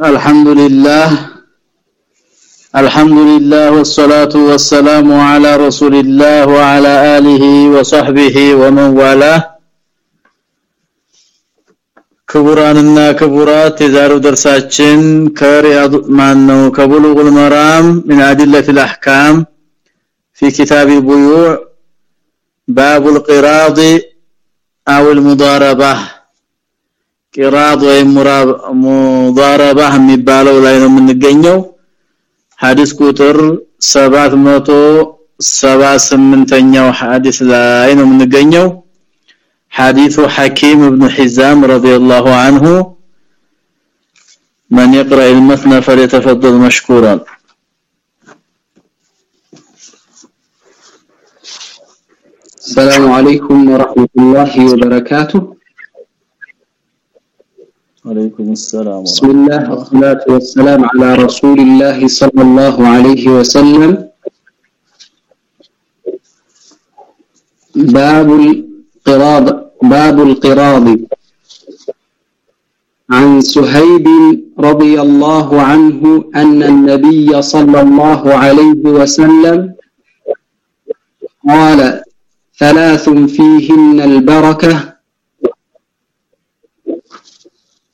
الحمد لله الحمد لله والصلاه والسلام على رسول الله وعلى اله وصحبه ومن والاه ክቡራንና ክቡራት የዛሬው ደርሳችን ከሪያድ ማነው ከቡሉጉል መራም من ادله الاحكام في كتاب البيوع باب القراض او المضاربه قراض ወይም ሙዳረባ የሚባለው ላይ ነው የምንገኘው ሐዲስ ቁጥር 778ኛው ሐዲስ ላይ ነው የምንገኘው حديث حكيم بن حزام رضي الله عنه من يقرأ المثنى فليتفضل مشكورا السلام عليكم ورحمة الله وبركاته عليكم السلام بسم الله والصلاة والسلام على رسول الله صلى الله عليه وسلم. باب القراض باب القراض. عن سهيب رضي الله عنه أن النبي صلى الله عليه وسلم قال ثلاث فيهن البركة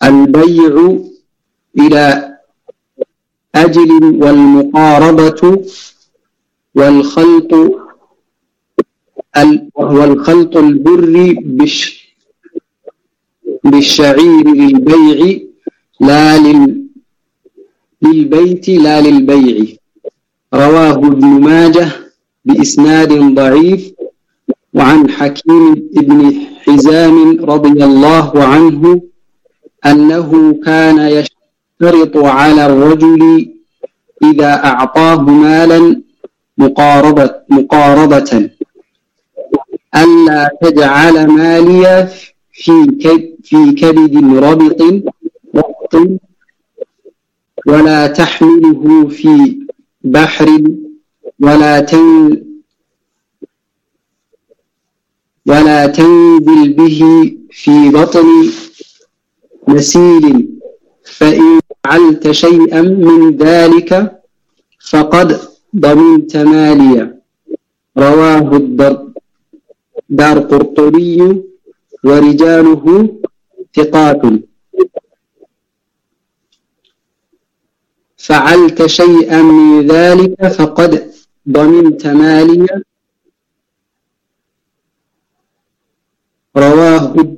البيع إلى أجل والمقاربة والخلط والخلط البر بالشعير للبيع لا للبيت لا للبيع. رواه ابن ماجه بإسناد ضعيف وعن حكيم بن حزام رضي الله عنه أنه كان يشترط على الرجل إذا أعطاه مالا مقاربة, مقاربة. ألا تجعل مالي في في كبد ربط ولا تحمله في بحر ولا تن ولا تنزل به في بطن نسيل فإن فعلت شيئا من ذلك فقد ضمنت ماليا رواه الدر دار قرطبي ورجاله ثقات. فعلت شيئا من ذلك فقد ضمنت ماليا رواه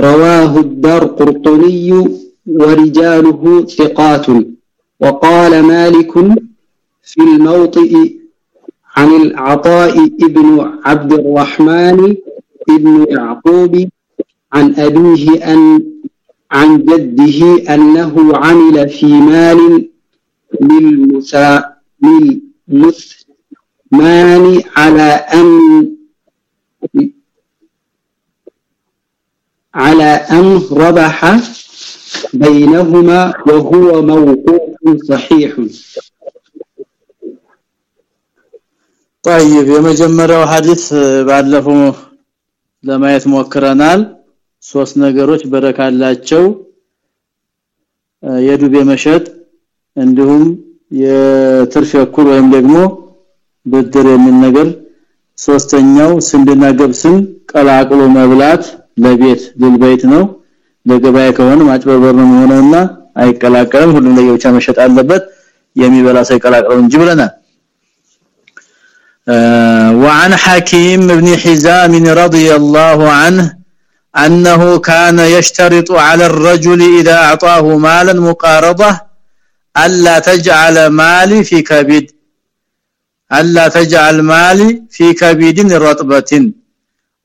رواه الدار قرطني ورجاله ثقات وقال مالك في الموطئ عن العطاء ابن عبد الرحمن ابن يعقوب عن أبيه أن عن جده أنه عمل في مال للمثمان على أن على أن ربح بينهما وهو موقوف صحيح طيب የመጀመሪያው ሐዲስ ባለፈው ለማየት ሞክረናል ሶስት ነገሮች በረካላቸው የዱቤ መሸጥ እንዲሁም የትርፍ እኩል ወይም ደግሞ ብድር የሚል ነገር ሶስተኛው ስንዴና ገብስን ቀላቅሎ መብላት ለቤት ለልቤት ነው ለገበያ ከሆነ ማጭበርበር ነው የሚሆነውና አይቀላቀልም ሁሉም ለየብቻ መሸጥ አለበት የሚበላ ሰው ይቀላቀለው እንጂ ብለናል وعن حكيم بن حزام رضي الله عنه أنه كان يشترط على الرجل إذا أعطاه مالا مقارضة ألا تجعل مالي في كبد ألا تجعل مالي في كبد رطبة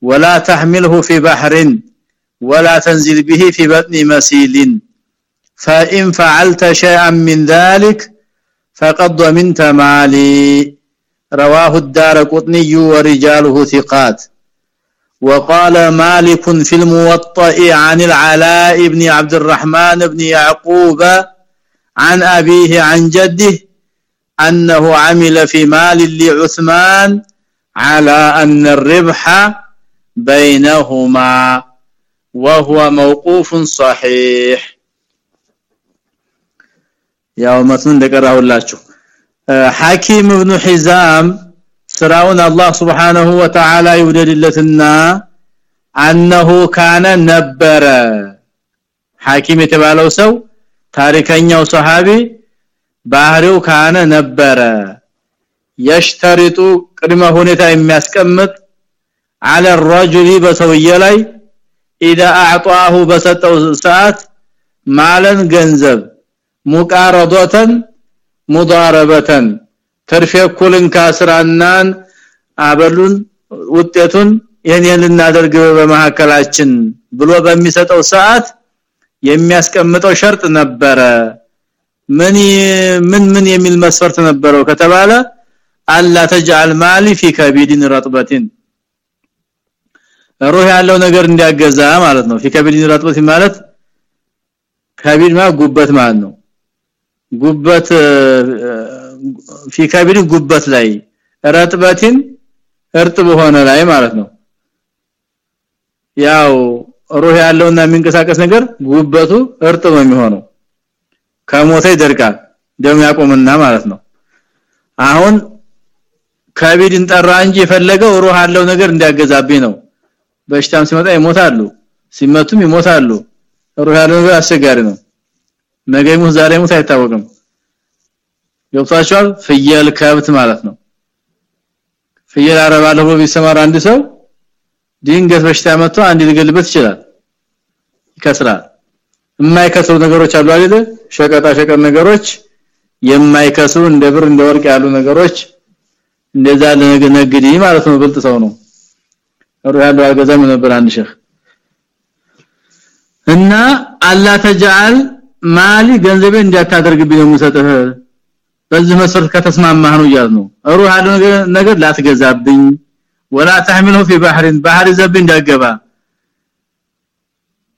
ولا تحمله في بحر ولا تنزل به في بطن مسيل. فإن فعلت شيئا من ذلك فقد ضمنت مالي. رواه الدار قطني ورجاله ثقات. وقال مالك في الموطئ عن العلاء بن عبد الرحمن بن يعقوب عن أبيه عن جده أنه عمل في مال لعثمان على أن الربح بينهما وهو موقوف صحيح ያው መስን እንደቀራውላችሁ ሐኪም ኢብኑ ሒዛም ስራውን አላህ Subhanahu Wa Ta'ala ይወደድለትና አንሁ ካነ ነበረ ሐኪም የተባለው ሰው ታሪከኛው ሰሃቢ ባህሪው ካነ ነበረ የሽተሪጡ ቅድመ ሁኔታ የሚያስቀምጥ على الرجل በሰውየ ላይ اذا اعطاه በሰጠው ሰዓት ማለን ገንዘብ ሙቃረዶተን ሙዳረበተን ተርፈኩልን ካስራናን አበሉን ውጤቱን የኔን ልናደርግ በመሐከላችን ብሎ በሚሰጠው ሰዓት የሚያስቀምጠው ሸርጥ ነበረ ምን ምን ምን የሚል መስፈርት ነበረው ከተባለ ألا تجعل مالي في كبد رطبة። روح ያለው ነገር እንዲያገዛ ማለት ነው። في كبد رطبة ማለት كبد ማለት ጉበት ማለት ነው። ጉበት ፊ ከቢድን ጉበት ላይ ረጥበቲን እርጥብ ሆነ ላይ ማለት ነው። ያው ሩህ ያለውና የሚንቀሳቀስ ነገር ጉበቱ እርጥብ ነው የሚሆነው። ከሞተ ይደርቃል። ደም ያቆምና ማለት ነው። አሁን ከቢድን ጠራ እንጂ የፈለገው ሩህ ያለው ነገር እንዲያገዛብኝ ነው። በሽታም ሲመጣ ይሞታሉ ሲመቱም ይሞታሉ። ሩህ ያለው ነገር አስቸጋሪ ነው። ነገ ይሙት ዛሬ ይሙት አይታወቅም። ገብቷቸዋል ፍየል ከብት ማለት ነው። ፍየል አረባለሁ ቢሰማራ አንድ ሰው ድንገት በሽታ መጥቶ አንድ ሊገልበት ይችላል። ይከስራል የማይከስሩ ነገሮች አሉ አይደል ሸቀጣ ሸቀጥ ነገሮች የማይከስሩ እንደ ብር እንደ ወርቅ ያሉ ነገሮች እንደዛ ለነግዲ ማለት ነው ብልጥ ሰው ነው ሩህ ያለው አገዛም ነበር አንድ ሸህ እና አላ ተጃል ማሊ ገንዘቤ እንዲያታደርግብኝ ነው የምሰጥህ በዚህ መስፈርት ከተስማማህ ነው ይያዝ ነው ሩህ ያለው ነገር ላትገዛብኝ ወላ ተህሚሉ في بحر ባህር ዘብ እንዳገባ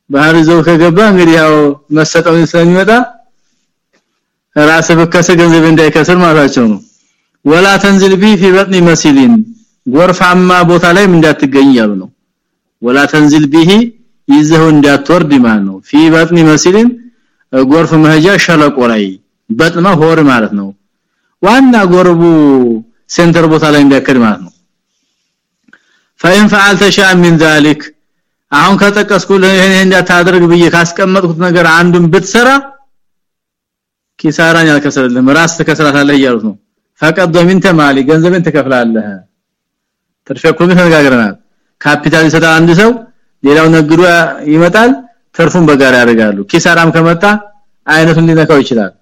ባህር ዘው ከገባ እንግዲህ ያው መሰጠውን ስለሚመጣ ራስ በከሰ ገንዘብ እንዳይከስር ማለታቸው ነው ወላ ተንዝል ቢ في بطن مسيلين ጎርፋማ ቦታ ላይ እንዳትገኝ ያሉ ነው ወላ ተንዝል ቢሂ ይዘው እንዳትወርድ ማለት ነው في بطن مسيلين ጎርፍ መሄጃ ሸለቆ ላይ በጥማ ሆር ማለት ነው ዋና ጎርቡ ሴንተር ቦታ ላይ እንዳይከድ ማለት ነው فإن فعلت شيئا من ذلك አሁን ከጠቀስኩ ይሄን እንዳታደርግ ብዬ ካስቀመጥኩት ነገር አንዱን ብትሰራ ኪሳራን ያልከሰረልህ ራስ ተከስራታለህ እያሉት ነው። فقد ضمنت مالي ገንዘብን ትከፍላለህ። ተርፈኩን ተነጋግረናል። ካፒታል ይሰጣል አንድ ሰው ሌላው ነግዶ ይመጣል ተርፉን በጋራ ያደርጋሉ። ኪሳራም ከመጣ አይነቱን ሊነካው ይችላል።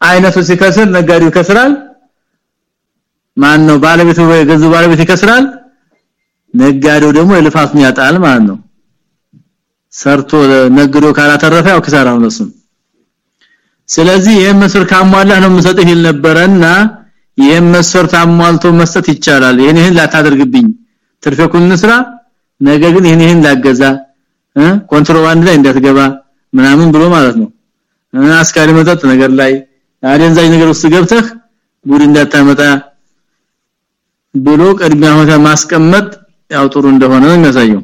አይነቱ ሲከስር ነጋዴው ይከስራል። ማን ነው ባለቤቱ ገንዘብ ባለቤት ይከስራል። ነጋዴው ደግሞ የልፋቱን ያጣል ማለት ነው ሰርቶ ነግዶ ካላተረፈ ያው ኪሳራው ነው ስለዚህ ይሄን መስር ካሟላህ ነው መስጠት ይል ነበርና ይሄን ታሟልቶ መስጠት ይቻላል። ይሄን ላታደርግብኝ። ትርፈኩን ስራ ነገ ግን ይሄን ላገዛ ኮንትሮባንድ ላይ እንዳትገባ ምናምን ብሎ ማለት ነው። አስካሪ መጠጥ ነገር ላይ አደንዛዥ ነገር ውስጥ ገብተህ ጉድ እንዳታመጣ ብሎ ቅድሚያ ማስቀመጥ ያው ጥሩ እንደሆነ ነው የሚያሳየው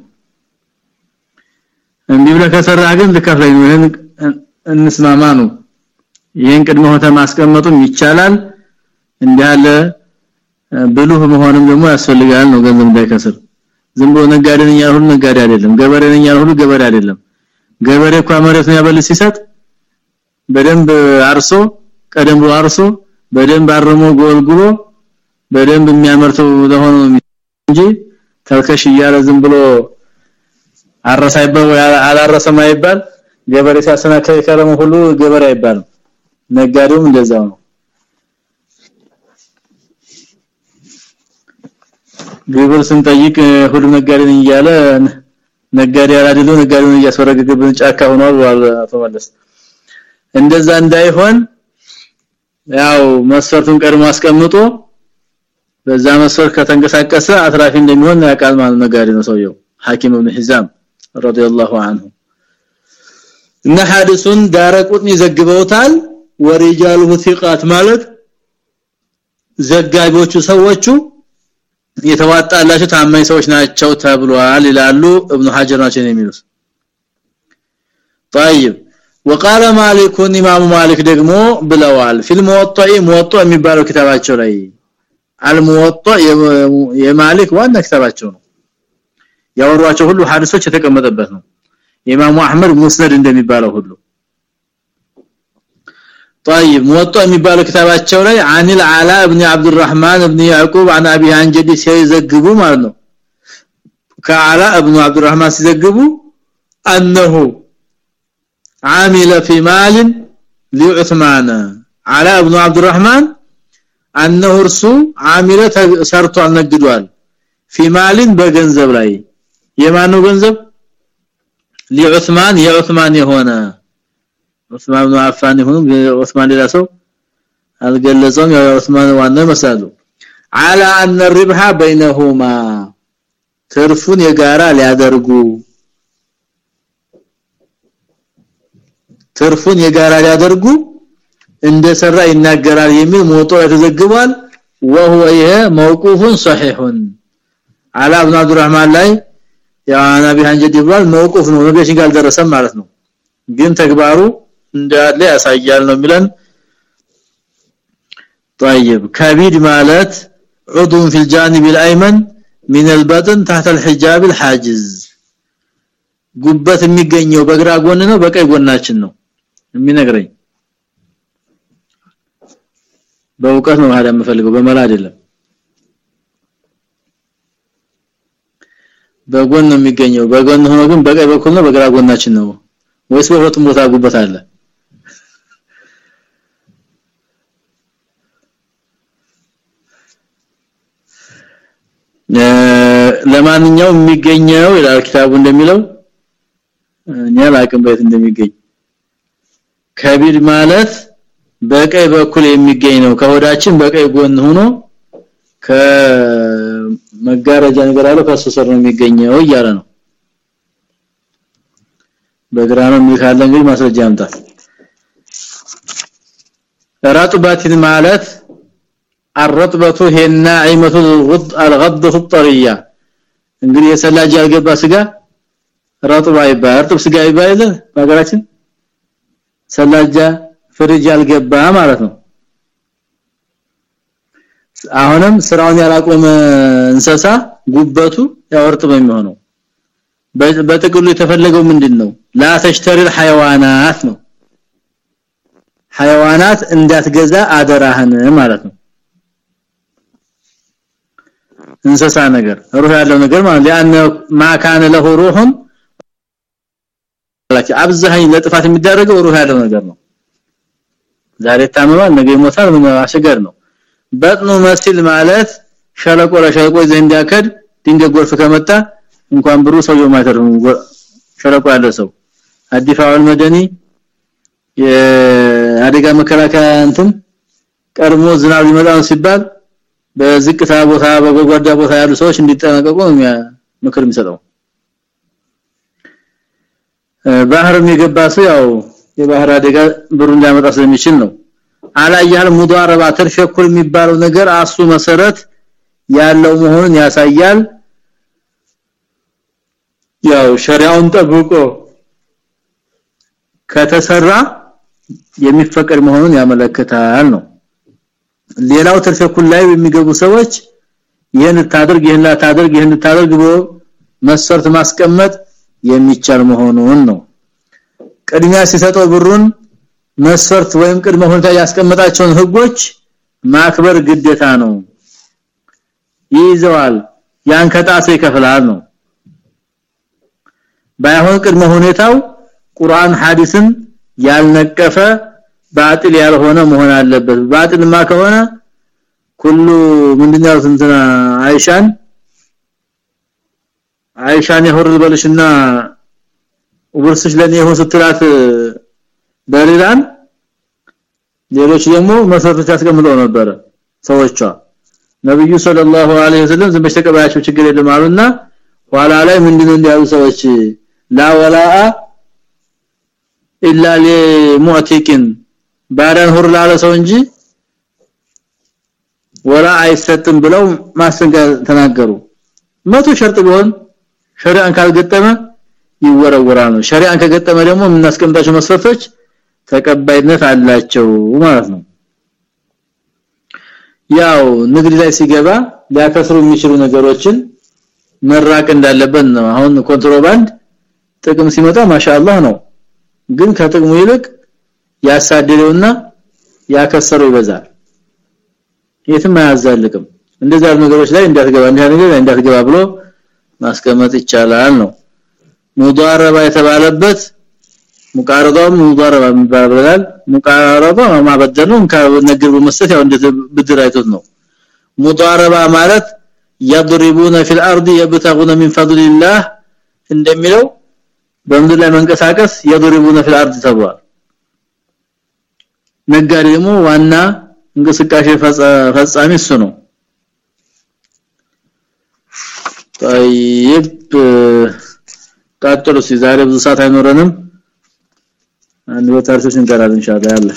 እንዲህ ብለህ ከሰራ ግን ልከፍለኝ ነው። ይሄን እንስማማ ነው። ይሄን ቅድመ ሆተ ማስቀመጡም ይቻላል። እንዳለ ብሉህ መሆንም ደግሞ ያስፈልጋል ነው ገንዘብ እንዳይከስር። ዝም ብሎ ነጋዴ ነኝ ያልሁሉ ነጋዴ አይደለም። ገበሬ ነኝ ያልሁሉ ገበሬ አይደለም። ገበሬ እንኳ መሬቱን ያበል ሲሰጥ በደንብ አርሶ ቀደም ብሎ አርሶ በደንብ አርሞ ጎልጉሎ በደንብ የሚያመርተው ለሆነ እንጂ ተልከሽ እያለ ዝም ብሎ አረሳ ይባል ወይ? ገበሬ ሲያሰናከለ ከረሙ ሁሉ ገበሬ አይባልም። ነጋዴውም እንደዛው ነው። ግብር ስንጠይቅ ሁሉ ነጋዴ ነኝ እያለ ነጋዴ ያላደለው ነጋዴውን እያስወረገገብን ጫካ ሆኗል አቶ መለስ። እንደዛ እንዳይሆን ያው መስፈርቱን ቀድሞ አስቀምጦ በዛ መስፈርት ከተንቀሳቀሰ አትራፊ እንደሚሆን ያውቃል ማለት ነጋዴ ነው ሰውየው። ሐኪም ኢብኑ ሒዛም ረዲየላሁ ዐንሁ እና ሐዲሱን ዳረቁት ይዘግበውታል ወሪጃሉሁ ثقات ማለት ዘጋቢዎቹ ሰዎቹ የተዋጣላቸው ታማኝ ሰዎች ናቸው ተብሏል ይላሉ እብኑ ሐጀር ናቸው የሚሉት طيب وقال مالك امام مالك ደግሞ ብለዋል ፊልም ወጣይ ሙወጣ የሚባለው ክታባቸው ላይ አልሙወጣ የማሊክ ዋና ክታባቸው ነው ያወሯቸው ሁሉ ሐዲሶች የተቀመጠበት ነው። ኢማሙ አህመድ ሙስነድ እንደሚባለው ሁሉ። طيب موطأ የሚባለው ክታባቸው ላይ አኒል አላ ኢብኑ አብዱራህማን ኢብኑ ያዕቁብ عن ابي አንጀዲ ሲዘግቡ ማለት ነው። ከአላ ኢብኑ አብዱራህማን ሲዘግቡ انه عامل في مال لعثمان على ابن عبد الرحمن انه እርሱ عامله ሰርቷል ነግዷል في مال በገንዘብ ላይ የማነው ገንዘብ لعثمان የዑስማን የሆነ ዑስማን ኢብኑ አፋን ይሁን ዑስማን ሌላ ሰው አልገለጸውም ያው ዑስማን ዋና መሳሉ على ان الربح بينهما ትርፉን የጋራ ሊያደርጉ ትርፉን የጋራ ሊያደርጉ እንደሰራ ይናገራል የሚል ሞቶ ተዘግቧል وهو ይሄ موقوف صحيح على ابن عبد الرحمن ላይ ያ ነብይ አንጀድ ይባል موقوف ነው ነብያችን ጋር አልደረሰም ማለት ነው ግን ተግባሩ እንዳለ ያሳያል ነው የሚለን طيب كبيد ማለት عضو في الجانب الايمن من البطن تحت الحجاب الحاجز ጉበት የሚገኘው በግራ ጎን ነው በቀኝ ጎናችን ነው የሚነግረኝ በእውቀት ነው ማለት የምፈልገው በመላ አይደለም በጎን ነው የሚገኘው። በጎን ሆኖ ግን በቀኝ በኩል ነው በግራ ጎናችን ነው። ወይስ በሁለቱም ቦታ ጉበት አለ? ለማንኛውም የሚገኘው ይላል ኪታቡ እንደሚለው እኛ ላቅም ቤት እንደሚገኝ። ከቢድ ማለት በቀይ በኩል የሚገኝ ነው። ከሆዳችን በቀይ ጎን ሆኖ ከመጋረጃ ነገር አለው ከሱ ስር ነው የሚገኘው እያለ ነው በግራ ነው የሚካለ እንግዲህ ማስረጃ ያምጣል ረጥበትን ማለት الرطبه هي الناعمه الغض الغضه الطريه እንግዲህ የሰላጅ ያልገባ ስጋ ረጥባ ይባላል እርጥብ ስጋ ይባላል በሀገራችን ሰላጃ ፍሪጅ ያልገባ ማለት ነው አሁንም ስራውን ያላቆመ እንሰሳ ጉበቱ ያወርጥብ የሚሆነው በጥቅሉ የተፈለገው ምንድነው ላ ተሽተሪ الحيوانات ነው حيوانات እንዳትገዛ አደራህን ማለት ነው እንሰሳ ነገር ሩህ ያለው ነገር ማለት ለአነ ማ ካነ ለሁ ሩሁን ለኪ አብዛኝ ለጥፋት የሚደረገው ሩህ ያለው ነገር ነው ዛሬ ታመማል ነገ ይሞታል ምን አሸገር ነው በጥኑ መስል ማለት ሸለቆ ለሸለቆ ዘንድ ያከድ ድንገት ጎርፍ ከመጣ እንኳን ብሩ ሰውየው ማይተርም ሸለቆ ያለ ሰው አዲፋውል መደኒ የአደጋ መከላከያ እንትን ቀድሞ ዝናብ ሊመጣ ሲባል በዝቅታ ቦታ በጎጓዳ ቦታ ያሉ ሰዎች እንዲጠነቀቁ ምክር የሚሰጠው። ባህርም የገባ ሰው ያው የባህር አደጋ ብሩን ሊያመጣ ስለሚችል ነው አላያል ሙዳረባ ተርፈኩል የሚባለው ነገር አሱ መሰረት ያለው መሆኑን ያሳያል። ያው ሸሪዓውን ጠብቆ ከተሰራ የሚፈቀድ መሆኑን ያመለክታል ነው። ሌላው ተርፈኩል ላይ የሚገቡ ሰዎች ይሄን ታደርግ ይሄን ታደርግ ይሄን ታደርግ ብሎ መስፈርት ማስቀመጥ የሚቻል መሆኑን ነው። ቅድሚያ ሲሰጠው ብሩን መስፈርት ወይም ቅድመ ሁኔታ ያስቀመጣቸውን ህጎች ማክበር ግዴታ ነው። ይዘዋል። ያን ከጣሰ ይከፍላል ነው። ባይሆን ቅድመ ሁኔታው ቁርአን ሐዲስን ያልነቀፈ ባጥል ያልሆነ መሆን አለበት። ባጥልማ ከሆነ ኩሉ ምንድነው እንትና አይሻን? አይሻን ይሁር በልሽና ለኔ ይሁን ስትላት በሌላን ሌሎች ደግሞ መሰረቶች አስቀምጠው ነበር ሰዎቿ። ነብዩ ሰለላሁ ዐለይሂ ወሰለም ዝም በተቀባያቸው ችግር የለም አሉና ኋላ ላይ ምንድነው እንዲያሉ ሰዎች? ላ ወላአ ኢላ ለሙዕቲቂን ባሪያን ሁር ላለ ሰው እንጂ ወላ አይሰጥም ብለው ማስጠንቀቂያ ተናገሩ። መቶ ሸርጥ ቢሆን ሸሪዓን ካልገጠመ ይወረወራል ነው ሸሪዓን ከገጠመ ደግሞ የምናስቀምጣቸው መስፈርቶች ተቀባይነት አላቸው ማለት ነው። ያው ንግድ ላይ ሲገባ ሊያከስሩ የሚችሉ ነገሮችን መራቅ እንዳለበት ነው። አሁን ኮንትሮባንድ ጥቅም ሲመጣ ማሻአላህ ነው። ግን ከጥቅሙ ይልቅ ያሳደደውና ያከሰረው ይበዛል። የትም አያዛልቅም። እንደዛ ነገሮች ላይ እንዳትገባ እንዲያ እንዳትገባ ብሎ ማስቀመጥ ይቻላል ነው። ሙዳረባ የተባለበት ሙቃረዳው ሙዳረባ የሚባላል ሙቃረባ ማበደኑ ከነግር በመስጠት ያው እንደ ብድር አይቶት ነው ሙዳረባ ማለት يضربون في الارض يبتغون من فضل الله እንደሚለው በምድር ላይ መንቀሳቀስ يضربون في الارض ተብሏል ነጋዴ ደግሞ ዋና እንቅስቃሴ ፈጻሚ እሱ ነው طيب ቀጥሉ ዛሬ ብዙ ሰዓት አይኖረንም አንድ ወታርቶች እንቀራለን ኢንሻአላህ ያለ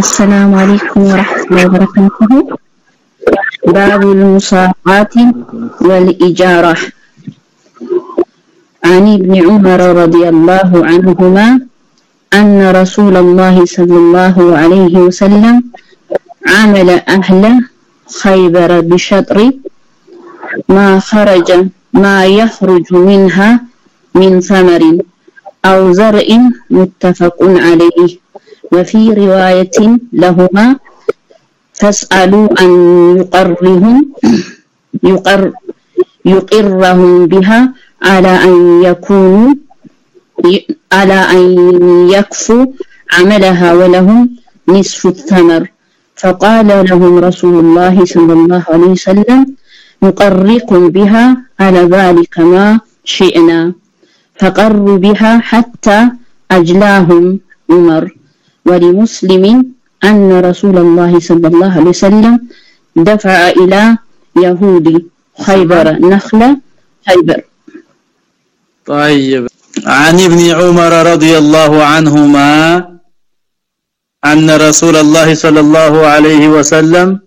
السلام عليكم ورحمة الله وبركاته باب المساقات والإجارة عن ابن عمر رضي الله عنهما أن رسول الله صلى الله عليه وسلم عامل أهل خيبر بشطر ما خرج ما يخرج منها من ثمر أو زرع متفق عليه. وفي رواية لهما فاسألوا أن يقرهم يقر يقرهم بها على أن يكونوا على أن يكفوا عملها ولهم نصف الثمر. فقال لهم رسول الله صلى الله عليه وسلم نقركم بها على ذلك ما شئنا. فقروا بها حتى أجلاهم عمر. ولمسلم أن رسول الله صلى الله عليه وسلم دفع إلى يهود خيبر نخلة خيبر. طيب. عن ابن عمر رضي الله عنهما أن رسول الله صلى الله عليه وسلم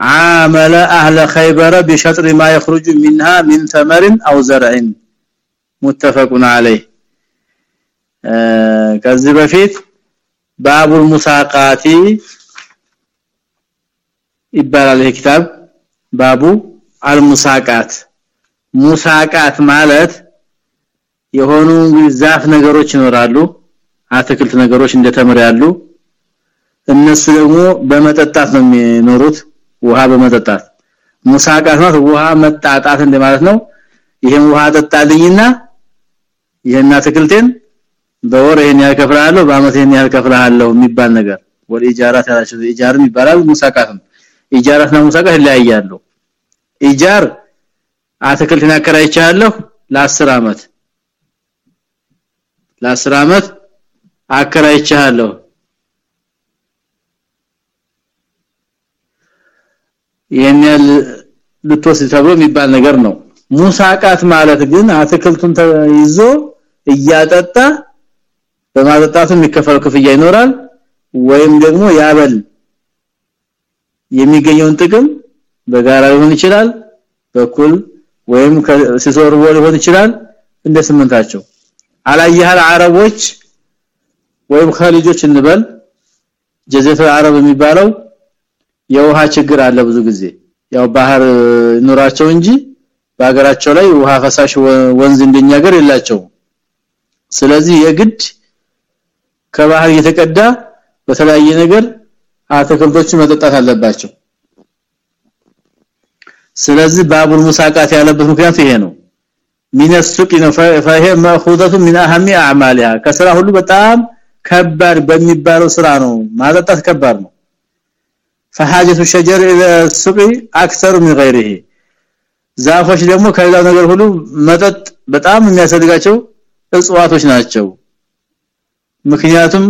عامل أهل خيبر بشطر ما يخرج منها من ثمر أو زرع. متفق عليه ከዚህ በፊት ባቡል ሙሳቃቲ ይባላል ይሄ ኪታብ ባቡ አልሙሳቃት ሙሳቃት ማለት የሆኑ ዛፍ ነገሮች ይኖራሉ አትክልት ነገሮች እንደተምር ያሉ እነሱ ደግሞ በመጠጣት ነው የሚኖሩት ውሃ በመጠጣት ሙሳቃት ማለት ውሃ መጣጣት እንደማለት ነው ይሄን ውሃ ጠጣልኝና ይሄን አትክልቴን በወር ይሄን ያከፍራለሁ በአመት ይሄን ያከፍራለሁ የሚባል ነገር። ወደ ኢጃራት ያላችሁ ኢጃርም ይባላል ሙሳቃትም ኢጃራትና ሙሳቃት ይለያያሉ። ኢጃር አትክልትን አከራይቻለሁ ለ10 አመት። ለ10 አመት አከራይቻለሁ። ይሄን ያል ልትወስድ ተብሎ የሚባል ነገር ነው። ሙሳቃት ማለት ግን አትክልቱን ይዞ እያጠጣ በማጠጣቱ የሚከፈለው ክፍያ ይኖራል። ወይም ደግሞ ያበል የሚገኘውን ጥቅም በጋራ ሊሆን ይችላል በኩል ወይም ሲሶርቦ ሊሆን ይችላል እንደ ስምንታቸው። አላየሃል አረቦች ወይም ኻሊጆች እንበል። ጀዘተ አረብ የሚባለው የውሃ ችግር አለ ብዙ ጊዜ። ያው ባህር ኑራቸው እንጂ በሀገራቸው ላይ ውሃ ፈሳሽ ወንዝ እንደኛ ሀገር የላቸው ስለዚህ የግድ ከባህር እየተቀዳ በተለያየ ነገር አትክልቶች መጠጣት አለባቸው ስለዚህ ባቡል ሙሳቃት ያለበት ምክንያት ይሄ ነው ሚን السوق فهي ماخوذه من اهم اعمالها ከስራ ሁሉ በጣም ከባድ በሚባለው ስራ ነው ማጠጣት ከባድ ነው فحاجه الشجر الى السوق اكثر من غيره ዛፎች ደግሞ ከሌላው ነገር ሁሉ መጠጥ በጣም የሚያስፈልጋቸው እጽዋቶች ናቸው። ምክንያቱም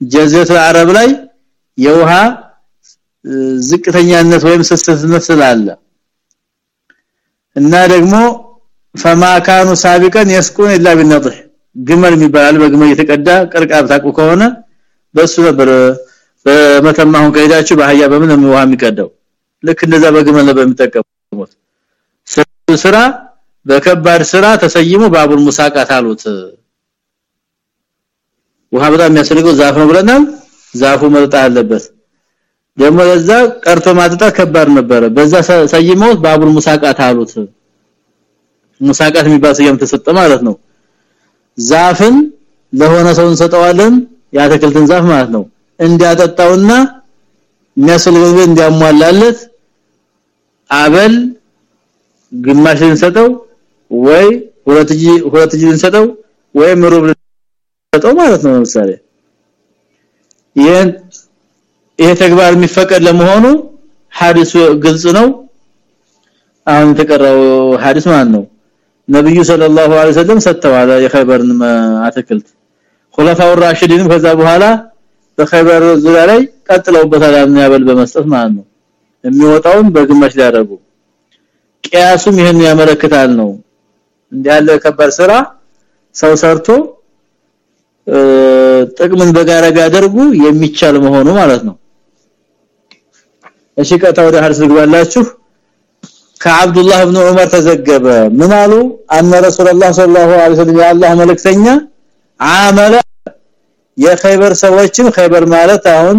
ጀዘተ አረብ ላይ የውሃ ዝቅተኛነት ወይም ስስተነት ስላለ እና ደግሞ ፈማካኑ ሳቢቀን የስቁን ኢላ ቢነጥህ ግመል የሚባል በግመል የተቀዳ ቅርቃብ ታቁ ከሆነ በሱ ነበር በመተማሁን ከሄዳችሁ በአህያ በምን ውሃ የሚቀደው ልክ እንደዛ በግመል ነበር የሚጠቀሙት። ስራ በከባድ ስራ ተሰይሞ ባቡል ሙሳቃት አሉት። ውሃ በጣም የሚያስፈልገው ዛፍ ነው ብለናል። ዛፉ መጣ አለበት። ደግሞ ለዛ ቀርቶ ማጥጣ ከባድ ነበረ። በዛ ሰይመውት ባቡል ሙሳቃት አሉት። ሙሳቃት የሚባል ስያም ተሰጠ ማለት ነው። ዛፍን ለሆነ ሰው እንሰጠዋለን ያተክልትን ዛፍ ማለት ነው። እንዲያጠጣውና የሚያስፈልገው እንዲያሟላለት አበል ግማሽ እንሰጠው ወይ ሁለት እጅ ሁለት እጅ እንሰጠው ወይ ሩብ እንሰጠው ማለት ነው። ለምሳሌ ይሄ ተግባር የሚፈቀድ ለመሆኑ ሐዲሱ ግልጽ ነው። አሁን የተቀራው ሐዲስ ማለት ነው? ነብዩ ሰለላሁ ዐለይሂ ወሰለም ሰጥተዋል የኸይበርን አትክልት። ኹለፋው ራሽዲንም ከዛ በኋላ በኸይበር ዙሪያ ላይ ቀጥለውበታል ያበል በመስጠት ማለት ነው። የሚወጣውን በግማሽ ሊያደርጉ። ቂያሱም ይሄን ያመለክታል ነው እንዲያለ ከባድ ስራ ሰው ሰርቶ ጥቅምን በጋራ ቢያደርጉ የሚቻል መሆኑ ማለት ነው። እሺ ቀጣ ወደ ሐዲስ ልግባላችሁ። ከአብዱላህ ኢብኑ ዑመር ተዘገበ። ምን አሉ? አነ ረሱላህ ሰለላሁ ዐለይሂ ወሰለም የአላህ መልእክተኛ አመለ የኸይበር ሰዎችን ኸይበር ማለት አሁን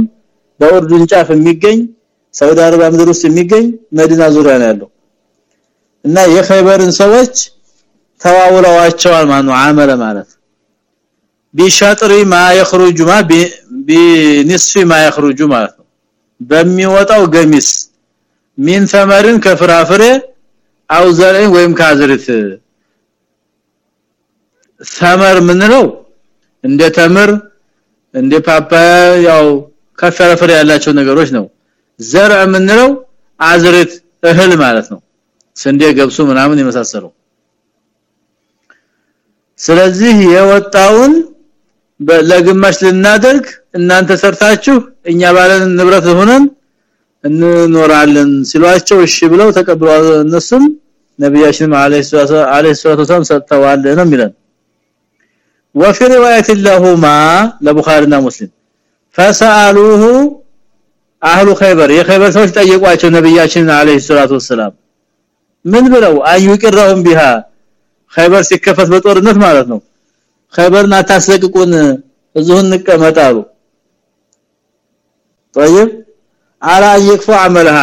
በኡርዱን ጫፍ የሚገኝ ሳውዲ አረቢያ ምድር ውስጥ የሚገኝ መዲና ዙሪያ ነው ያለው። እና የኸይበርን ሰዎች ተዋውለዋቸዋል ማለት ነው አመለ ማለት ቢሻጥሪ ማ يخرج ማ ቢንስፊ ማ يخرج ማለት ነው በሚወጣው ገሚስ ሚን ተመርን ከፍራፍሬ አው ዘርዕን ወይም ካዝርት ሰመር ምንለው እንደ ተምር እንደ ፓፓያ ያው ከፍ ያለ ፍሬ ያላቸው ነገሮች ነው ዘርዕ ምንለው አዝርት እህል ማለት ነው ስንዴ ገብሱ ምናምን የመሳሰለው ስለዚህ የወጣውን ለግማሽ ልናደርግ እናንተ ሰርታችሁ እኛ ባለን ንብረት ሆነን እንኖራለን ሲሏቸው እሺ ብለው ተቀብለው እነሱም ነብያችን አለይሂ ሰላቱ ወሰለም ሰጥተዋል ነው የሚለን وفي روايه لهما لبخارينا مسلم فسالوه اهل خيبر የኸይበር ሰዎች ጠየቋቸው ነብያችን አለይሂ ሰላቱ ወሰለም ምን ብለው አይቅረውም ቢሃ ኸይበር ሲከፈት በጦርነት ማለት ነው ኸይበርን አታስለቅቁን እዚሁ እንቀመጣሉ طيب አላ ይክፉ አመልሃ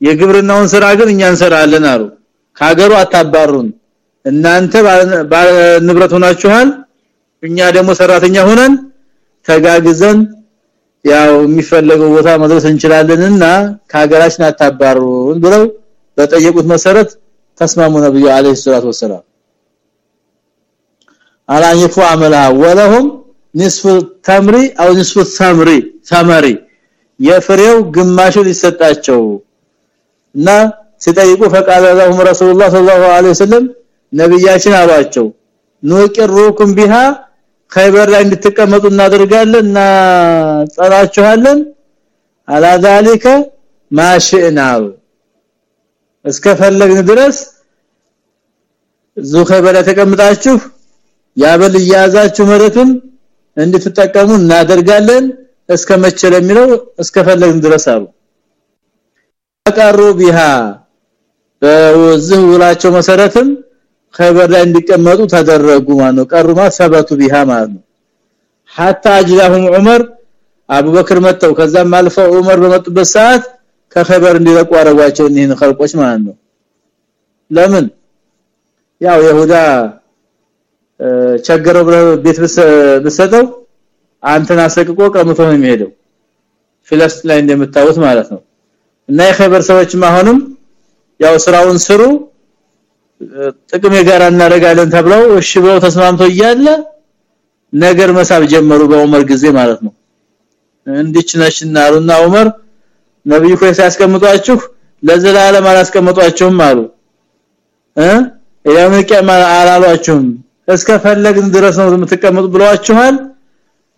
የግብርናውን ስራ ግን እኛ እንሰራለን አሉ ካገሩ አታባሩን እናንተ ንብረት ሆናችኋል እኛ ደግሞ ሰራተኛ ሆነን ተጋግዘን ያው የሚፈለገው ቦታ መድረስ እንችላለንና ከሀገራችን አታባሩን ብለው በጠየቁት መሰረት ተስማሙ ነብዩ አለይሂ ሰላቱ ወሰለም አላን ይፉ አመላ ወለሁም ንስፉ ተምሪ አው ንስፉ ተምሪ ተመሪ የፍሬው ግማሹ ሊሰጣቸው እና ሲጠይቁ ፈቃደ ለሁም ረሱላህ ሰለላሁ ዐለይሂ ወሰለም ነብያችን አሏቸው ኑቅሩኩም ቢሃ ኸይበር ላይ እንድትቀመጡ እናደርጋለን እና ጸራችኋለን አላ ذلك ማሽእና እስከፈለግን ድረስ ዙ ኸይበር ተቀምጣችሁ ያበል ያዛችሁ መሬቱን እንድትጠቀሙ እናደርጋለን። እስከ መቼ ለሚለው እስከፈለግን ድረስ አሉ። አቀሩ ቢሃ በወዝህ ውላቸው መሰረትም ኸይበር ላይ እንዲቀመጡ ተደረጉ ማለት ነው። ቀሩማ ሰበቱ ቢሃ ማለት ነው። hatta አጅላሁም ዑመር አቡበክር መተው ከዛም አልፈው ዑመር በመጡበት ሰዓት ከኸይበር እንዲለቁ አረጋቸው እነዚህን ኸልቆች ማለት ነው። ለምን? ያው ይሁዳ ቸገረው ቤት ብሰጠው አንተን አሰቅቆ ቀምቶ ነው የሚሄደው። ፍልስጤም ላይ እንደምታውቁት ማለት ነው። እና የኸይበር ሰዎችም አሁንም ያው ስራውን ስሩ ጥቅም የጋራ እናደርጋለን ተብለው እሺ ብለው ተስማምተው እያለ ነገር መሳብ ጀመሩ በዑመር ጊዜ ማለት ነው። እንዲች ነሽና አሉና ዑመር ነብዩ ኮይሳ ያስቀምጧችሁ ለዘላለም አላስቀምጧችሁም አሉ። እ ያመቀማ አላሏችሁም እስከ ፈለግን ድረስ ነው የምትቀመጡ ብለዋችኋል?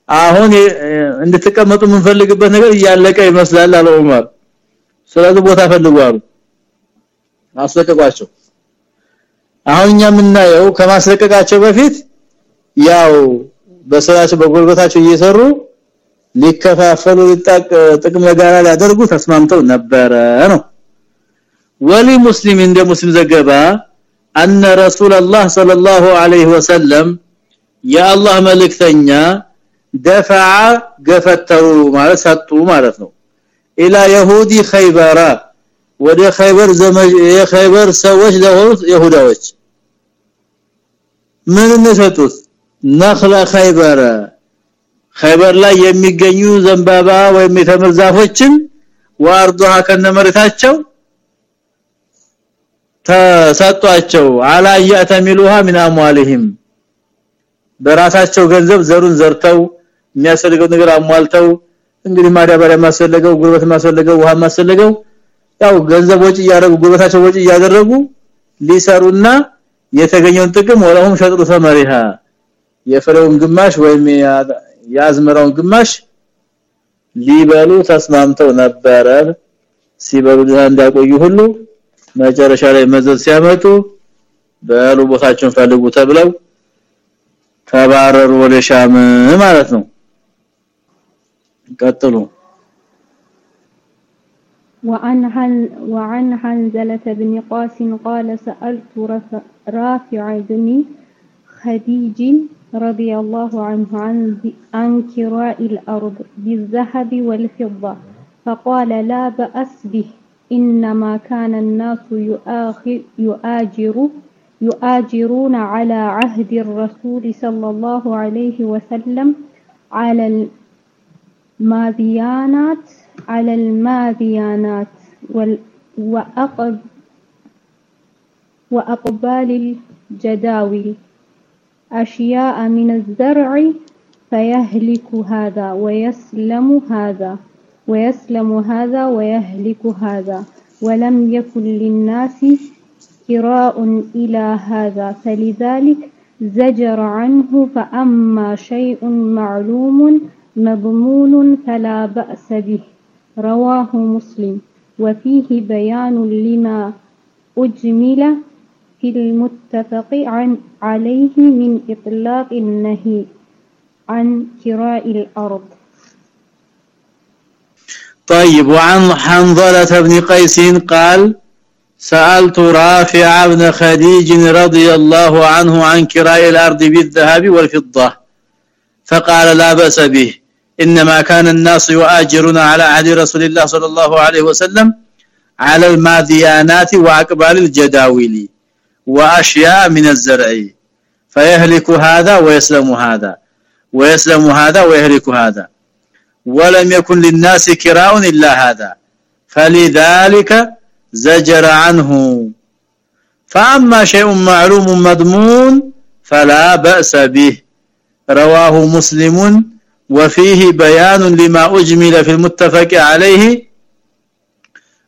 አሁን እንድትቀመጡ የምንፈልግበት ነገር እያለቀ ይመስላል አለ ዑመር። ስለዚህ ቦታ ፈልጓሉ አስለቀቋቸው። አሁን እኛ የምናየው ከማስለቀቃቸው በፊት ያው በስራቸው በጎልበታቸው እየሰሩ ሊከፋፈሉ ጥቅም ለጋራ ሊያደርጉ ተስማምተው ነበረ ነው። ወሊ ሙስሊም እንደ ሙስሊም ዘገባ ان رسول الله صلى الله عليه وسلم يا الله ملكتኛ دفع ገፈተሩ ማለት ሰጡ ማለት ነው الى يهودي خيبر ወደ خيبر ዘመድ የخيبر ሰዎች ለሆኑት ይሁዳዎች ምን እንደሰጡት ነخل خيبر. خيبر ላይ የሚገኙ ዘንባባ ወይም የተመዛፎችን ወርዱሃ ከነመረታቸው ተሰጧቸው። አላ ያተሚሉሃ ሚን አምዋልህም በራሳቸው ገንዘብ ዘሩን ዘርተው የሚያስፈልገው ነገር አሟልተው እንግዲህ ማዳበሪያ ማስፈልገው ጉልበት ማስፈልገው ውሃ ማስፈልገው ያው ገንዘብ ወጪ ያደረጉ ጉልበታቸው ወጪ ያደረጉ ሊሰሩና የተገኘውን ጥቅም ወለሁም ሸጥሩ ተመሪሃ የፍሬውን ግማሽ ወይም ያዝመራውን ግማሽ ሊበሉ ተስማምተው ነበረ። ሲበሉ እንዳቆዩ ሁሉ መጨረሻ ላይ መዘዝ ሲያመጡ በሉ ቦታቸውን ፈልጉ ተብለው ተባረሩ ወደ ሻም ማለት ነው ቀጥሉ وعن وعن حنزلة بن قاس قال سألت رافع بن خديج رضي الله عنه عن عن كراء الأرض بالذهب والفضة فقال لا بأس به إنما كان الناس يؤاجر يؤاجرون على عهد الرسول صلى الله عليه وسلم على الماذيانات على الماذيانات وأقب وأقبال الجداول. أشياء من الزرع فيهلك هذا ويسلم هذا. ويسلم هذا ويهلك هذا. ولم يكن للناس كراء إلى هذا. فلذلك زجر عنه فأما شيء معلوم مضمون فلا بأس به. رواه مسلم. وفيه بيان لما أجمل في المتفق عن عليه من إطلاق النهي عن كراء الأرض. طيب وعن حنظلة بن قيس قال سألت رافع بن خديج رضي الله عنه عن كراء الأرض بالذهب والفضة فقال لا بأس به إنما كان الناس يؤاجرون على عهد رسول الله صلى الله عليه وسلم على الماذيانات وأقبال الجداول وأشياء من الزرع فيهلك هذا ويسلم هذا ويسلم هذا ويهلك هذا. ولم يكن للناس كراء الا هذا فلذلك زجر عنه فاما شيء معلوم مضمون فلا باس به رواه مسلم وفيه بيان لما اجمل في المتفق عليه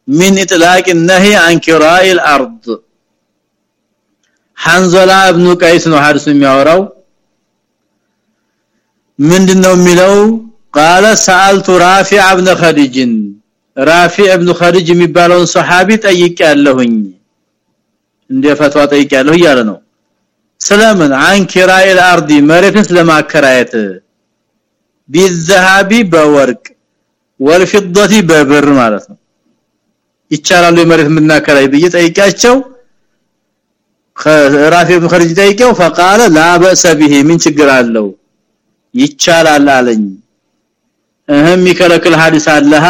من اطلاق النهي عن كراء الارض حنزله ابن قيس ነው ሐዲሱ የሚያወራው ምንድነው የሚለው قال سالت رافع ابن خديج. رافع ابن خديج የሚባለውን ሰሃቢ ጠይቄያለሁኝ። እንደ ፈትዋ ጠይቄያለሁ እያለ ነው። ስለምን አንኪራኢል አርዲ? መሬትን ስለማከራየት ቢዘሃቢ በወርቅ ወልፍضቲ በብር ማለት ነው። ይቻላል የመሬት ምናከራይ ብዬ ጠይቄያቸው ራፊ ኢብኑ ኸሪጅ ጠይቄው فقال لا باس به ምን ችግር አለው? ይቻላል አለኝ። እህም ይከለክል ሐዲስ አለሃ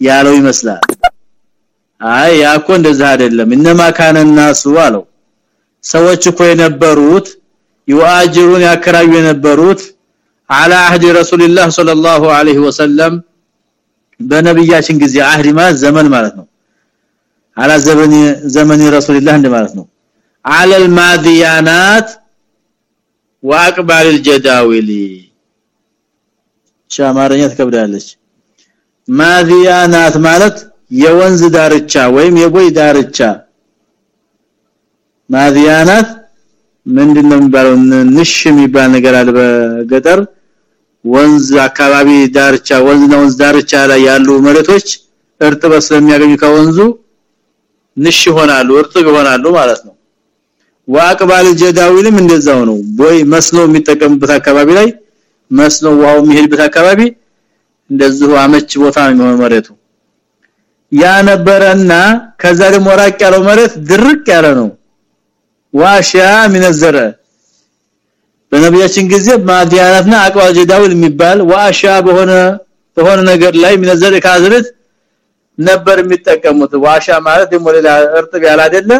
ያለው ይመስላል አይ ያኮ እንደዛ አይደለም እነማ ካነ الناس አለው ሰዎች እኮ የነበሩት ይዋጅሩን ያከራዩ የነበሩት على عهد رسول الله صلى الله عليه وسلم በነብያችን ጊዜ አህድ ማለት ዘመን ማለት ነው على زمن زمن رسول الله እንደ ማለት ነው على الماديانات واقبال الجداول ሻማረኛ ትከብዳለች። ማዲያናት ማለት የወንዝ ዳርቻ ወይም የቦይ ዳርቻ። ማዲያናት ምንድነው የሚባለው? ንሽ የሚባል ነገር አለ በገጠር። ወንዝ አካባቢ ዳርቻ ወንዝና ወንዝ ዳርቻ ላይ ያሉ መሬቶች እርጥበት ስለሚያገኙ ከወንዙ ንሽ ይሆናሉ እርጥብ ይሆናሉ ማለት ነው። ዋቅባል ጀዳዊልም እንደዛው ነው። ቦይ መስኖ የሚጠቀምበት አካባቢ ላይ መስኖ ውሃው የሚሄድበት አካባቢ እንደዚሁ አመች ቦታ ነው የሚሆነው መሬቱ። ያ ነበረና ከዛ ደግሞ ራቅ ያለው መሬት ድርቅ ያለ ነው። ዋሻ ሚነዘረ። በነቢያችን ጊዜ ማዲያናትና አቅዋጅ ዳውል የሚባል ዋሻ በሆነ በሆነ ነገር ላይ ሚነዘረ ካዝርት ነበር የሚጠቀሙት። ዋሻ ማለት ደግሞ ሌላ እርጥብ ያለ አይደለ?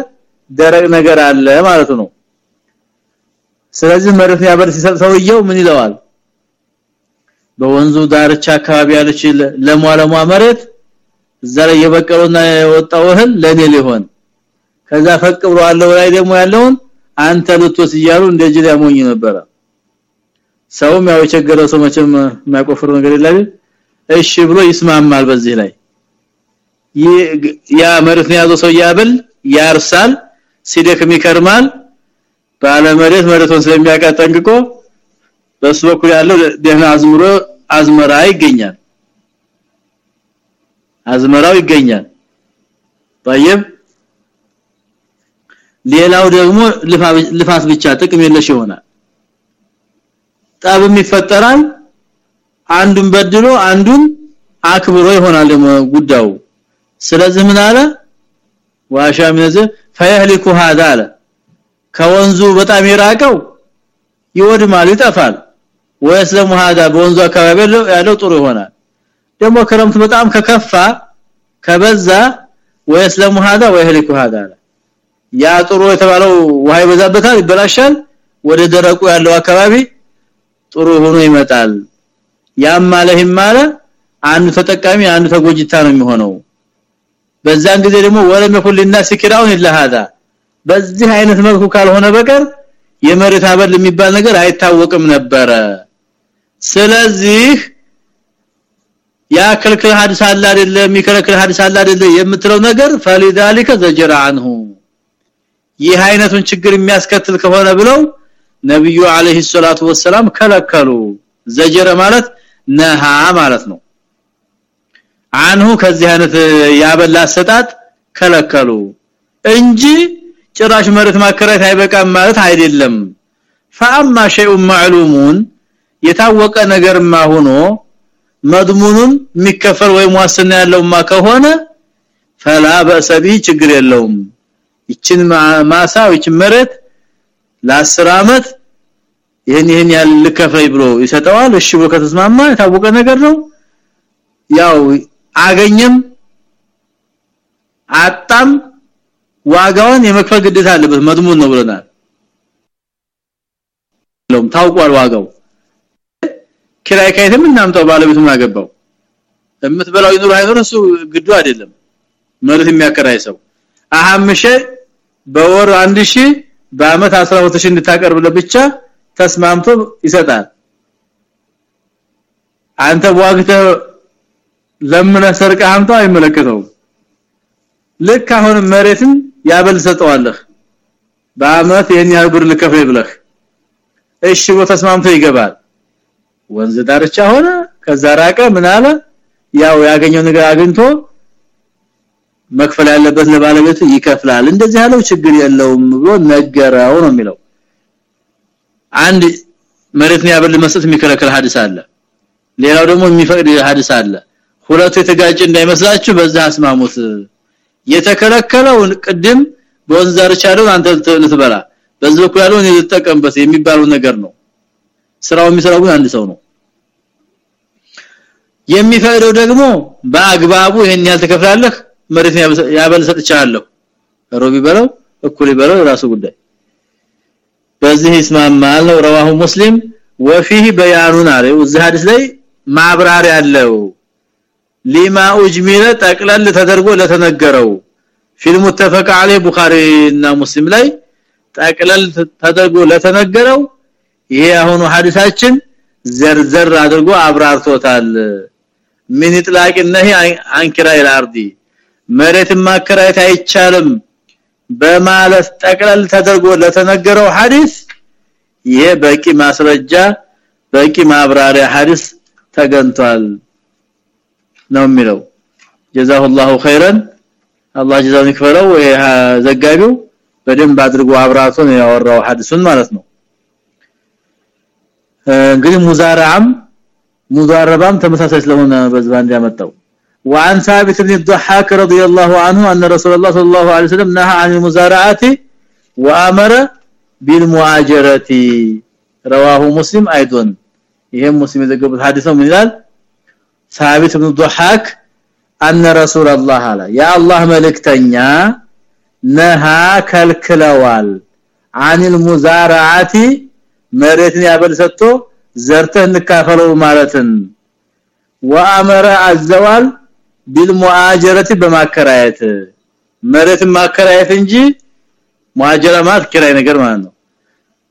ደረቅ ነገር አለ ማለት ነው። ስለዚህ መሬት ያበር ሲሰጥ ሰውየው ምን ይለዋል በወንዙ ዳርቻ አካባቢ ያለች ለሟለሟ መሬት እዛ ላይ የበቀለውና የወጣው እህል ለኔ ሊሆን። ከዛ ፈቅ ብሎ አለው ላይ ደግሞ ያለውን አንተ ልትወስ እያሉ እንደዚህ ሊያሞኝ ነበር ሰውም ያው የቸገረው ሰው መቼም የማይቆፍር ነገር የለም እሺ ብሎ ይስማማል በዚህ ላይ። ያ መሬት ያዘው ሰው ያብል ያርሳል ሲደክም ይከርማል። ባለ መሬት መሬቱን ስለሚያቃጠንቅቆ በሱ በኩል ያለው ደህና አዝምሮ አዝመራ ይገኛል አዝመራው ይገኛል طيب ሌላው ደግሞ ልፋት ብቻ ጥቅም የለሽ ይሆናል ጣብም ይፈጠራል አንዱን በድሎ አንዱን አክብሮ ይሆናል ጉዳዩ ስለዚህ ምን አለ ዋሻ ምንዘ ፈየህሊኩ هذا አለ ከወንዙ በጣም የራቀው ይወድማል ይጠፋል ወይስለሙ هذا በወንዙ አካባቢ ያለው ጥሩ ይሆናል ደግሞ ክረምት በጣም ከከፋ ከበዛ ወይስለሙ هذا ወይህሊኩ هذا አለ ያ ጥሩ የተባለው ውሃ ይበዛበታል ይበላሻል ወደ ደረቁ ያለው አካባቢ ጥሩ ሆኖ ይመጣል ያም ማለህም ማለ አንዱ ተጠቃሚ አንዱ ተጎጅታ ነው የሚሆነው በዛን ጊዜ ደግሞ ወለም ይኩል الناس كراون الا هذا በዚህ አይነት መልኩ ካልሆነ በቀር የመሬት አበል የሚባል ነገር አይታወቅም ነበረ ስለዚህ ያ ክልክል ሐዲስ አለ አይደለ የሚከለክል ሐዲስ አለ አይደለ የምትለው ነገር فلذلك زجر عنه ይህ አይነቱን ችግር የሚያስከትል ከሆነ ብለው ነብዩ አለይሂ ሰላቱ ወሰለም ከለከሉ ዘጀረ ማለት ነሃ ማለት ነው አንሁ ከዚህ አይነት ያበላ ሰጣት ከለከሉ እንጂ ጭራሽ መሬት ማከራየት አይበቃም ማለት አይደለም ፈአማ شيء معلوم የታወቀ ነገርማ ሆኖ መድሙኑን የሚከፈል ወይ ሙዋስና ያለውማ ከሆነ ፈላ በሰቢ ችግር የለውም። ይችን ማሳ ይችን መሬት ለ10 አመት ይሄን ይሄን ያህል ልከፈይ ብሎ ይሰጠዋል። እሺ ብሎ ከተስማማ የታወቀ ነገር ነው። ያው አገኘም አጣም ዋጋውን የመክፈል ግዴታ አለበት። መድሙን ነው ብለናል። ታውቋል ዋጋው ኪራይ ካይተም እናምጣው ባለቤቱ ማገባው የምትበላው ይኑር አይኑር እሱ ግዱ አይደለም። መሬት የሚያከራይ ሰው አሐምሸ በወር 1000 በአመት 12000 እንድታቀርብ ለብቻ ተስማምቶ ይሰጣል። አንተ ዋግተ ለምን ሰርቀ አምጣ አይመለከተው ልክ አሁን መሬትን ያበል ሰጠዋለህ በአመት የኛ ብር ልከፈይ ብለህ እሺ ተስማምቶ ይገባል ወንዝ ዳርቻ ሆነ ከዛ ራቀ ምን አለ? ያው ያገኘው ነገር አግኝቶ መክፈል ያለበት ለባለቤቱ ይከፍላል። እንደዚህ ያለው ችግር የለውም ብሎ ነገረው ነው የሚለው። አንድ መሬትን ያበል መስጠት የሚከለከል ሐዲስ አለ። ሌላው ደግሞ የሚፈቅድ ሐዲስ አለ። ሁለቱ የተጋጨ እንዳይመስላችሁ በዛ አስማሙት። የተከለከለው ቅድም በወንዝ ዳርቻ ያለው አንተ ልትበላ በዚህ በኩል ያለው እኔ ልጠቀምበት የሚባለው ነገር ነው ስራው የሚሰራው ግን አንድ ሰው ነው የሚፈቅደው ደግሞ በአግባቡ ይሄን ያህል ተከፍላለህ መሬት ያበል ሰጥቻለሁ ሮቢ በለው እኩል በለው የራሱ ጉዳይ በዚህ ይስማማል ነው ረዋሁ ሙስሊም وفيه بيان عليه እዚህ ሐዲስ ላይ ማብራሪያ አለው ሊማ ኡጅሚለ ጠቅለል ተደርጎ ለተነገረው ፊልም ሙተፈቅ عليه ቡኻሪ እና ሙስሊም ላይ ጠቅለል ተደርጎ ለተነገረው ይሄ አሁኑ ሐዲሳችን ዘርዘር አድርጎ አብራርቶታል። ምን ይጥላቅ ነህ አንኪራ ኢልአርዲ? መሬት ማከራየት አይቻልም። በማለት ጠቅለል ተደርጎ ለተነገረው ሐዲስ ይሄ በቂ ማስረጃ በቂ ማብራሪያ ሐዲስ ተገንቷል ነው የሚለው። ጀዛሁላሁ ኸይረን። አላህ ጀዛውን ይክፈለው። ዘጋቢው በደንብ አድርጎ አብራቶ ነው ያወራው ሐዲሱን ማለት ነው እንግዲህ ሙዛራም ሙዳረባም ተመሳሳይ ስለሆነ በዝባን ያመጣው وعن ثابت بن الضحاك رضي الله عنه أن رسول الله صلى الله عليه وسلم نهى عن المزارعه وامر بالمؤاجره رواه مسلم ايضا ይሄም ሙስሊም የዘገቡት ሐዲስ ነው ምን ይላል ثابت بن الضحاك ان رسول الله عليه يا الله መልእክተኛ ነሃ ከልክለዋል عن المزارعه መሬትን ያበል ሰጥቶ ዘርተህ እንካፈለው ማለትን። ወአመረ አዘዋል ቢልሙአጀረቲ በማከራየት። መሬትን ማከራየት እንጂ ሙአጀራ ማለት ነገር ማለት ነው።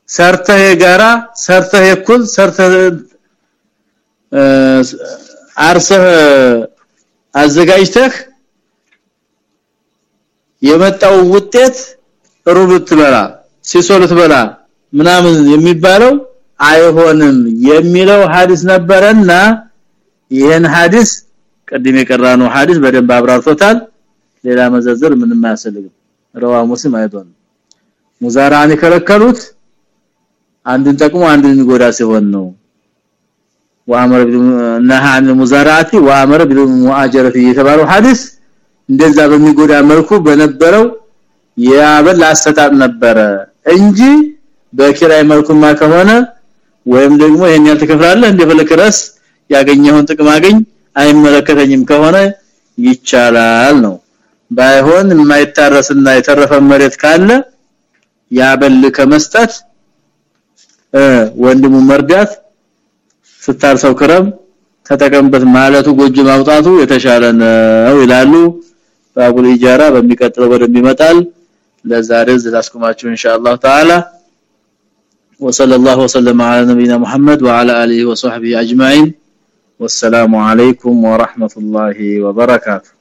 ሰርተህ የጋራ ሰርተህ እኩል ሰርተህ አርሰህ አዘጋጅተህ የመጣው ውጤት ሩብ ትበላ ሲሶ ልትበላ ምናምን የሚባለው አይሆንም የሚለው ሐዲስ ነበረና ይሄን ሐዲስ ቀድም የቀራነው ሐዲስ በደንብ አብራርቶታል። ሌላ መዘዘር ምንም አያስፈልግም። ረዋ ሙስሊም አይቶን ሙዛራን የከለከሉት አንድን ጠቅሞ አንድን ጎዳ ሲሆን ነው። ወአመረ ቢልነሃ አን ሙዛራቲ ወአመረ ቢልሙአጀረቲ የተባለው ሐዲስ እንደዛ በሚጎዳ መልኩ በነበረው ያበል አሰጣጥ ነበረ እንጂ በኪራይ መልኩማ ከሆነ ወይም ደግሞ ይሄን ያልተከፍላለህ እንደፈለከረስ ያገኘውን ጥቅም አገኝ አይመለከተኝም ከሆነ ይቻላል ነው። ባይሆን የማይታረስና የተረፈ መሬት ካለ ያበል ከመስጠት ወንድሙ መርዳት ስታርሰው ክረም ተጠቀምበት ማለቱ ጎጆ ማውጣቱ የተሻለ ነው ይላሉ። ባቡል ኢጃራ በሚቀጥለው በደንብ ይመጣል ለዛሬ ዝላስኩማችሁ ኢንሻአላህ ተዓላ وصلى الله وسلم على نبينا محمد وعلى آله وصحبه أجمعين. والسلام عليكم ورحمة الله وبركاته.